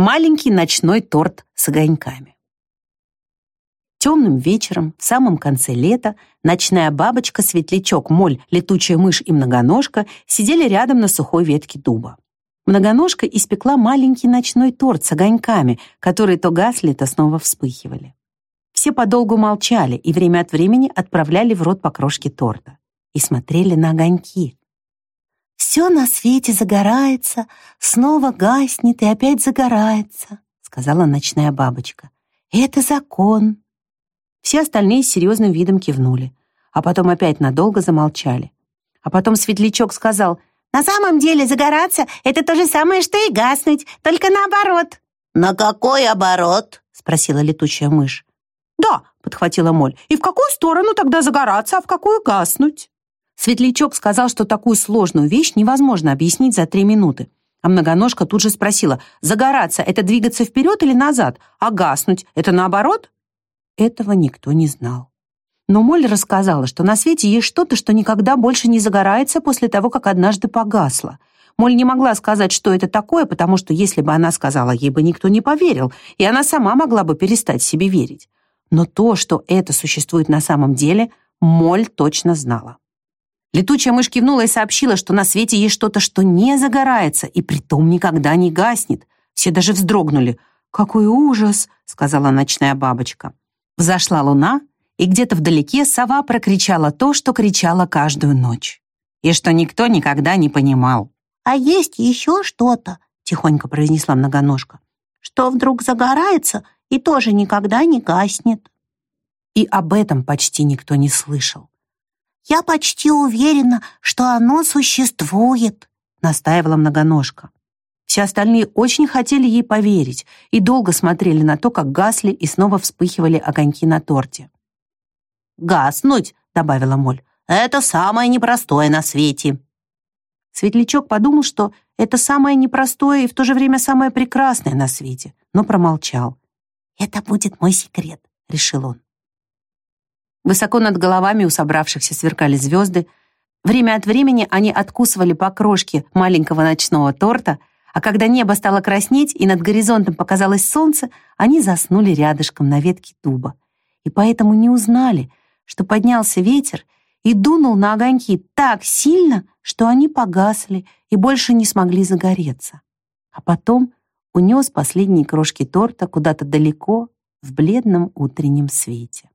Маленький ночной торт с огоньками. Темным вечером, в самом конце лета, ночная бабочка, светлячок, моль, летучая мышь и многоножка сидели рядом на сухой ветке дуба. Многоножка испекла маленький ночной торт с огоньками, которые то гасли, то снова вспыхивали. Все подолгу молчали и время от времени отправляли в рот по крошке торта и смотрели на огоньки. «Все на свете загорается, снова гаснет и опять загорается», сказала ночная бабочка. «Это закон». Все остальные с серьезным видом кивнули, а потом опять надолго замолчали. А потом светлячок сказал, «На самом деле загораться — это то же самое, что и гаснуть, только наоборот». «На какой оборот?» — спросила летучая мышь. «Да», — подхватила Моль, «и в какую сторону тогда загораться, а в какую гаснуть?» Светлячок сказал, что такую сложную вещь невозможно объяснить за три минуты. А многоножка тут же спросила, загораться — это двигаться вперед или назад, а гаснуть — это наоборот? Этого никто не знал. Но Моль рассказала, что на свете есть что-то, что никогда больше не загорается после того, как однажды погасло. Моль не могла сказать, что это такое, потому что если бы она сказала, ей бы никто не поверил, и она сама могла бы перестать себе верить. Но то, что это существует на самом деле, Моль точно знала. Летучая мышь кивнула и сообщила, что на свете есть что-то, что не загорается и притом никогда не гаснет. Все даже вздрогнули. «Какой ужас!» — сказала ночная бабочка. Взошла луна, и где-то вдалеке сова прокричала то, что кричала каждую ночь. И что никто никогда не понимал. «А есть еще что-то», — тихонько произнесла многоножка, «что вдруг загорается и тоже никогда не гаснет». И об этом почти никто не слышал. «Я почти уверена, что оно существует», — настаивала многоножка. Все остальные очень хотели ей поверить и долго смотрели на то, как гасли и снова вспыхивали огоньки на торте. «Гаснуть», — добавила Моль, — «это самое непростое на свете». Светлячок подумал, что это самое непростое и в то же время самое прекрасное на свете, но промолчал. «Это будет мой секрет», — решил он. Высоко над головами у собравшихся сверкали звезды. Время от времени они откусывали по крошке маленького ночного торта, а когда небо стало краснеть и над горизонтом показалось солнце, они заснули рядышком на ветке дуба. И поэтому не узнали, что поднялся ветер и дунул на огоньки так сильно, что они погасли и больше не смогли загореться. А потом унес последние крошки торта куда-то далеко в бледном утреннем свете.